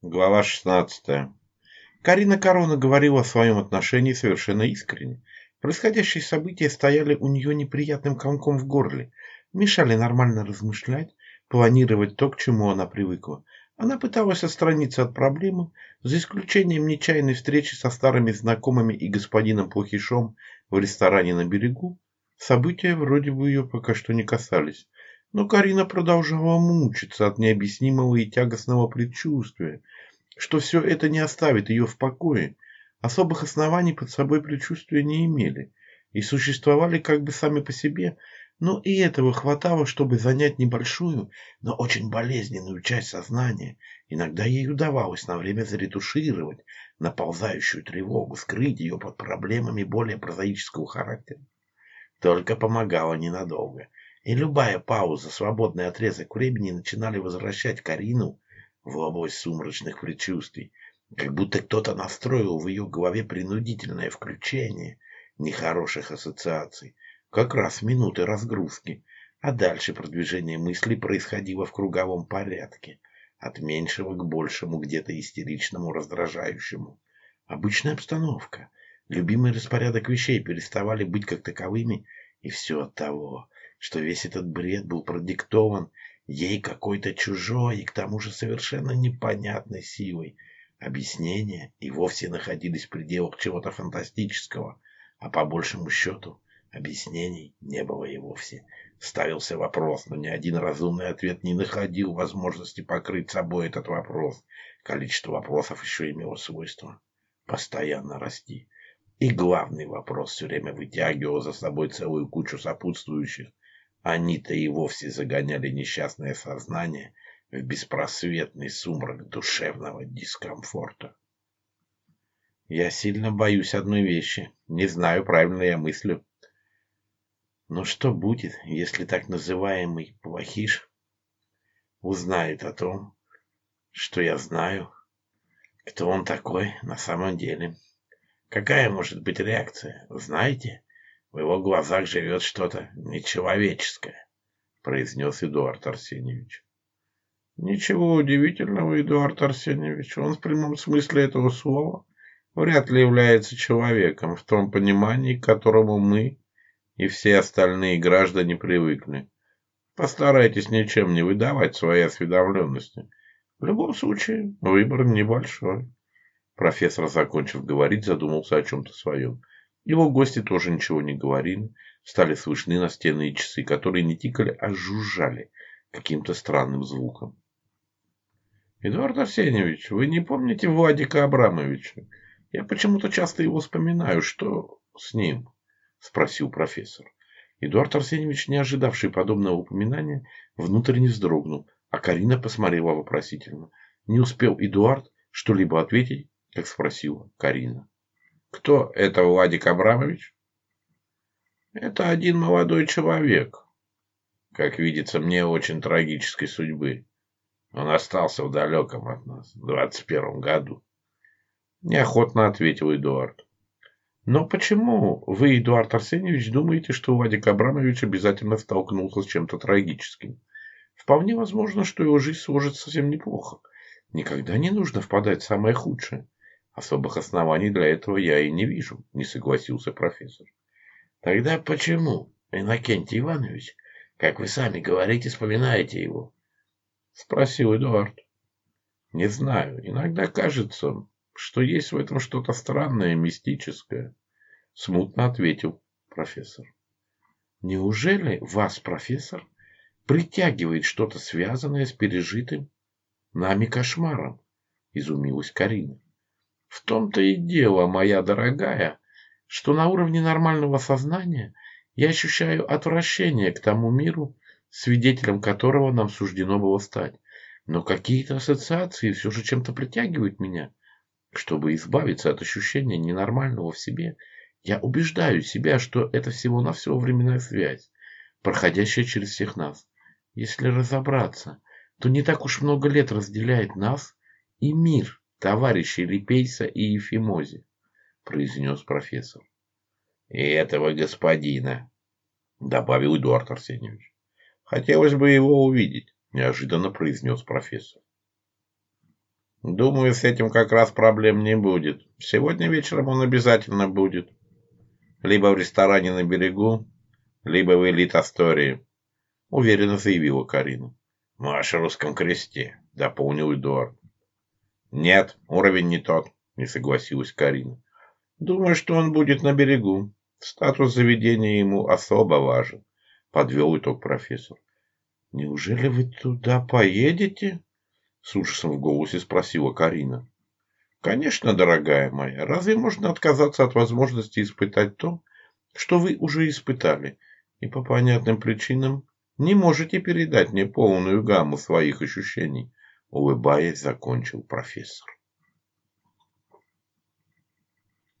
Глава 16. Карина Корона говорила о своем отношении совершенно искренне. Происходящие события стояли у нее неприятным комком в горле, мешали нормально размышлять, планировать то, к чему она привыкла. Она пыталась отстраниться от проблемы, за исключением нечаянной встречи со старыми знакомыми и господином Плохишом в ресторане на берегу. События вроде бы ее пока что не касались но Карина продолжала мучиться от необъяснимого и тягостного предчувствия, что все это не оставит ее в покое. Особых оснований под собой предчувствия не имели и существовали как бы сами по себе, но и этого хватало, чтобы занять небольшую, но очень болезненную часть сознания. Иногда ей удавалось на время заретушировать наползающую тревогу, скрыть ее под проблемами более прозаического характера. Только помогало ненадолго – и любая пауза, свободный отрезок времени начинали возвращать Карину в область сумрачных предчувствий, как будто кто-то настроил в ее голове принудительное включение нехороших ассоциаций, как раз минуты разгрузки, а дальше продвижение мыслей происходило в круговом порядке, от меньшего к большему где-то истеричному раздражающему. Обычная обстановка. Любимый распорядок вещей переставали быть как таковыми, и все от того, что весь этот бред был продиктован ей какой-то чужой и к тому же совершенно непонятной силой. Объяснения и вовсе находились в пределах чего-то фантастического, а по большему счету объяснений не было и вовсе. Ставился вопрос, но ни один разумный ответ не находил возможности покрыть собой этот вопрос. Количество вопросов еще имело свойство постоянно расти. И главный вопрос все время вытягивал за собой целую кучу сопутствующих, они-то и вовсе загоняли несчастное сознание в беспросветный сумрак душевного дискомфорта. Я сильно боюсь одной вещи. Не знаю, правильно я мыслю. Но что будет, если так называемый плохиш узнает о том, что я знаю, кто он такой на самом деле? Какая может быть реакция, знаете? В его глазах живет что-то нечеловеческое, произнес Эдуард Арсеньевич. Ничего удивительного, Эдуард Арсеньевич. Он в прямом смысле этого слова вряд ли является человеком в том понимании, к которому мы и все остальные граждане привыкли. Постарайтесь ничем не выдавать своей осведомленности. В любом случае, выбор небольшой. Профессор, закончив говорить, задумался о чем-то своем. Его гости тоже ничего не говорили, стали слышны настенные часы, которые не тикали, а жужжали каким-то странным звуком. «Эдуард Арсеньевич, вы не помните Владика Абрамовича? Я почему-то часто его вспоминаю. Что с ним?» – спросил профессор. Эдуард Арсеньевич, не ожидавший подобного упоминания, внутренне вздрогнул, а Карина посмотрела вопросительно. Не успел Эдуард что-либо ответить, как спросила Карина. Кто это Владик Абрамович? Это один молодой человек, как видится мне, очень трагической судьбы. Он остался в далеком от нас, в двадцать первом году. Неохотно ответил Эдуард. Но почему вы, Эдуард Арсеньевич, думаете, что Владик Абрамович обязательно столкнулся с чем-то трагическим? Вполне возможно, что его жизнь сложится совсем неплохо. Никогда не нужно впадать в самое худшее. Особых оснований для этого я и не вижу, не согласился профессор. Тогда почему, Иннокентий Иванович, как вы сами говорите, вспоминаете его? Спросил Эдуард. Не знаю, иногда кажется, что есть в этом что-то странное, мистическое, смутно ответил профессор. Неужели вас, профессор, притягивает что-то связанное с пережитым нами кошмаром? Изумилась Карина. В том-то и дело, моя дорогая, что на уровне нормального сознания я ощущаю отвращение к тому миру, свидетелем которого нам суждено было стать. Но какие-то ассоциации все же чем-то притягивают меня. Чтобы избавиться от ощущения ненормального в себе, я убеждаю себя, что это всего-навсего временная связь, проходящая через всех нас. Если разобраться, то не так уж много лет разделяет нас и мир, Товарищи Лепейса и Ефимози, произнес профессор. И этого господина, добавил Эдуард Арсеньевич. Хотелось бы его увидеть, неожиданно произнес профессор. Думаю, с этим как раз проблем не будет. Сегодня вечером он обязательно будет. Либо в ресторане на берегу, либо в элит-астории, уверенно заявила Карина. Маш русском кресте, дополнил Эдуард. Нет, уровень не тот, не согласилась Карина. Думаю, что он будет на берегу. Статус заведения ему особо важен, подвел итог профессор. Неужели вы туда поедете? С ужасом в голосе спросила Карина. Конечно, дорогая моя, разве можно отказаться от возможности испытать то, что вы уже испытали, и по понятным причинам не можете передать мне полную гамму своих ощущений? улыбаясь, закончил профессор.